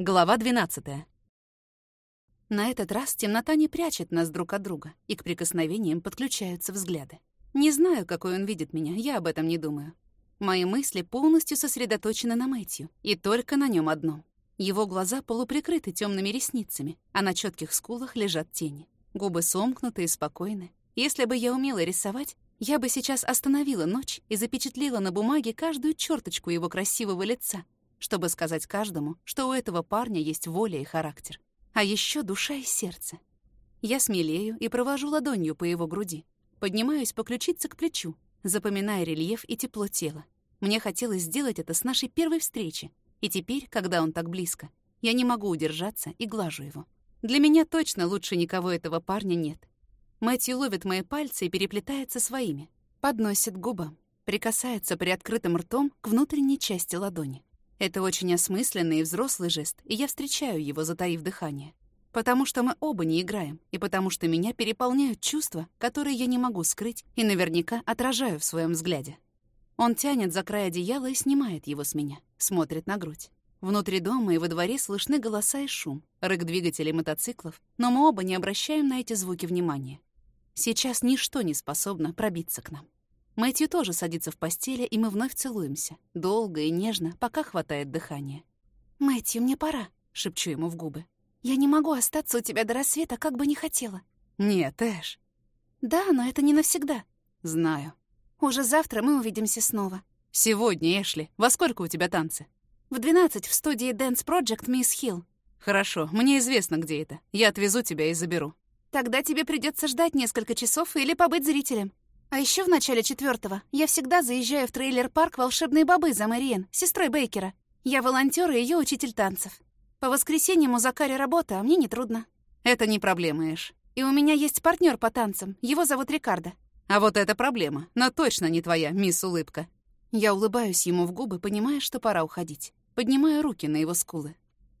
Глава 12. На этот раз темнота не прячет нас друг от друга, и к прикосновениям подключаются взгляды. Не знаю, какой он видит меня, я об этом не думаю. Мои мысли полностью сосредоточены на Мэтью, и только на нем одном. Его глаза полуприкрыты темными ресницами, а на четких скулах лежат тени. Губы сомкнуты и спокойны. Если бы я умела рисовать, я бы сейчас остановила ночь и запечатлела на бумаге каждую черточку его красивого лица, чтобы сказать каждому, что у этого парня есть воля и характер. А еще душа и сердце. Я смелею и провожу ладонью по его груди. Поднимаюсь по ключице к плечу, запоминая рельеф и тепло тела. Мне хотелось сделать это с нашей первой встречи. И теперь, когда он так близко, я не могу удержаться и глажу его. Для меня точно лучше никого этого парня нет. Мэтью ловит мои пальцы и переплетается своими. Подносит к губам. Прикасается приоткрытым ртом к внутренней части ладони. Это очень осмысленный и взрослый жест, и я встречаю его, затаив дыхание. Потому что мы оба не играем, и потому что меня переполняют чувства, которые я не могу скрыть и наверняка отражаю в своем взгляде. Он тянет за край одеяла и снимает его с меня, смотрит на грудь. Внутри дома и во дворе слышны голоса и шум, рык двигателей мотоциклов, но мы оба не обращаем на эти звуки внимания. Сейчас ничто не способно пробиться к нам. Мэтью тоже садится в постели, и мы вновь целуемся. Долго и нежно, пока хватает дыхания. «Мэтью, мне пора», — шепчу ему в губы. «Я не могу остаться у тебя до рассвета, как бы не хотела». «Нет, Эш». «Да, но это не навсегда». «Знаю». «Уже завтра мы увидимся снова». «Сегодня, Эшли. Во сколько у тебя танцы?» «В 12 в студии Dance Project Мисс Хилл». «Хорошо, мне известно, где это. Я отвезу тебя и заберу». «Тогда тебе придется ждать несколько часов или побыть зрителем». А еще в начале четвертого я всегда заезжаю в трейлер-парк «Волшебные бобы» за Мариен, сестрой Бейкера. Я волонтер и ее учитель танцев. По воскресеньям у Закари работа, а мне не трудно. Это не проблема, Эш. И у меня есть партнер по танцам. Его зовут Рикардо. А вот это проблема. Но точно не твоя, мисс Улыбка. Я улыбаюсь ему в губы, понимая, что пора уходить. Поднимаю руки на его скулы.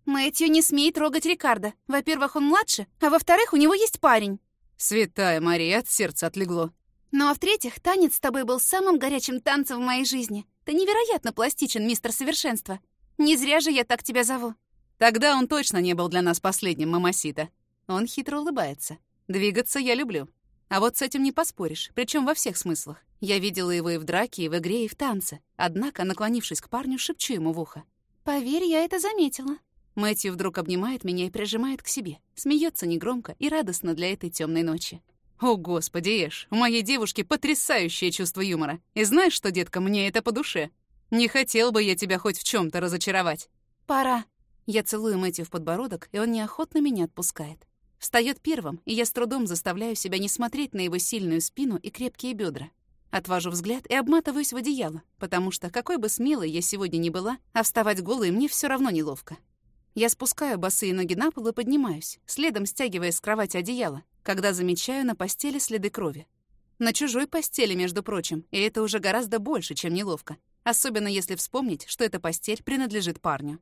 Мэтью не смей трогать Рикардо. Во-первых, он младше, а во-вторых, у него есть парень. Святая Мария, от сердца отлегло. Ну а в-третьих, танец с тобой был самым горячим танцем в моей жизни. Ты невероятно пластичен, мистер Совершенство. Не зря же я так тебя зову. Тогда он точно не был для нас последним, мамасита. Он хитро улыбается. Двигаться я люблю. А вот с этим не поспоришь, причем во всех смыслах. Я видела его и в драке, и в игре, и в танце. Однако, наклонившись к парню, шепчу ему в ухо. «Поверь, я это заметила». Мэтью вдруг обнимает меня и прижимает к себе. Смеется негромко и радостно для этой темной ночи. О, господи, Эш, у моей девушки потрясающее чувство юмора. И знаешь что, детка, мне это по душе. Не хотел бы я тебя хоть в чем то разочаровать. Пора. Я целую Мэтью в подбородок, и он неохотно меня отпускает. Встает первым, и я с трудом заставляю себя не смотреть на его сильную спину и крепкие бедра. Отвожу взгляд и обматываюсь в одеяло, потому что, какой бы смелой я сегодня ни была, а вставать голой мне все равно неловко. Я спускаю босые ноги на пол и поднимаюсь, следом стягивая с кровати одеяло, когда замечаю на постели следы крови. На чужой постели, между прочим, и это уже гораздо больше, чем неловко. Особенно если вспомнить, что эта постель принадлежит парню.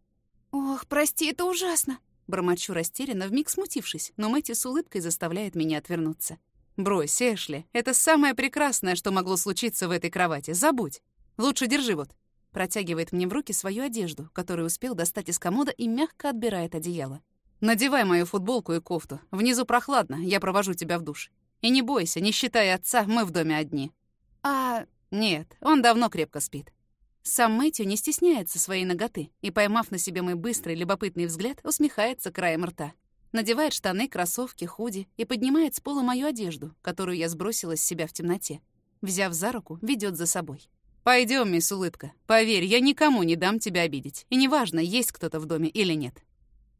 «Ох, прости, это ужасно!» Бормочу растерянно, вмиг смутившись, но Мэтти с улыбкой заставляет меня отвернуться. «Брось, Эшли, это самое прекрасное, что могло случиться в этой кровати. Забудь. Лучше держи вот». Протягивает мне в руки свою одежду, которую успел достать из комода и мягко отбирает одеяло. Надевай мою футболку и кофту. Внизу прохладно, я провожу тебя в душ. И не бойся, не считай отца, мы в доме одни». «А...» «Нет, он давно крепко спит». Сам Мэтью не стесняется своей ноготы и, поймав на себе мой быстрый любопытный взгляд, усмехается краем рта. Надевает штаны, кроссовки, худи и поднимает с пола мою одежду, которую я сбросила с себя в темноте. Взяв за руку, ведет за собой. Пойдем, мисс Улыбка. Поверь, я никому не дам тебя обидеть. И неважно, есть кто-то в доме или нет.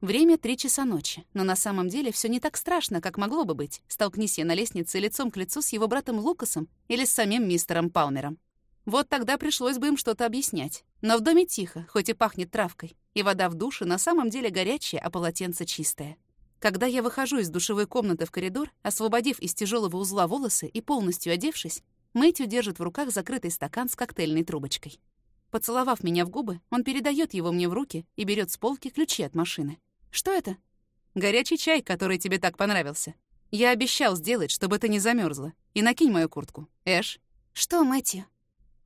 Время три часа ночи, но на самом деле все не так страшно, как могло бы быть. Столкнись я на лестнице лицом к лицу с его братом Лукасом или с самим мистером Палмером. Вот тогда пришлось бы им что-то объяснять. Но в доме тихо, хоть и пахнет травкой, и вода в душе на самом деле горячая, а полотенце чистое. Когда я выхожу из душевой комнаты в коридор, освободив из тяжелого узла волосы и полностью одевшись, Мэтью держит в руках закрытый стакан с коктейльной трубочкой. Поцеловав меня в губы, он передает его мне в руки и берет с полки ключи от машины. Что это? Горячий чай, который тебе так понравился. Я обещал сделать, чтобы ты не замерзла. И накинь мою куртку. Эш. Что, Мэтью?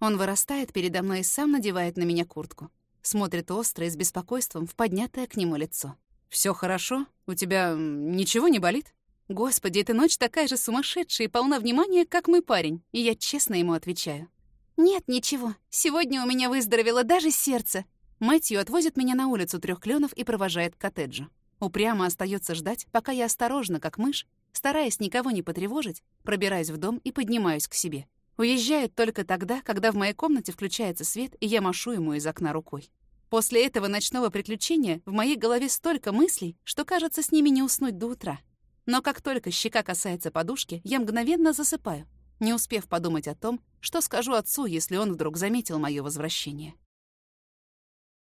Он вырастает передо мной и сам надевает на меня куртку. Смотрит остро и с беспокойством в поднятое к нему лицо. Все хорошо? У тебя ничего не болит?» «Господи, эта ночь такая же сумасшедшая и полна внимания, как мой парень», и я честно ему отвечаю. «Нет, ничего. Сегодня у меня выздоровело даже сердце». Мэтью отвозит меня на улицу трех кленов и провожает к коттеджу. Упрямо остается ждать, пока я осторожно, как мышь, стараясь никого не потревожить, пробираюсь в дом и поднимаюсь к себе. Уезжает только тогда, когда в моей комнате включается свет, и я машу ему из окна рукой. После этого ночного приключения в моей голове столько мыслей, что, кажется, с ними не уснуть до утра. Но как только щека касается подушки, я мгновенно засыпаю, не успев подумать о том, что скажу отцу, если он вдруг заметил мое возвращение.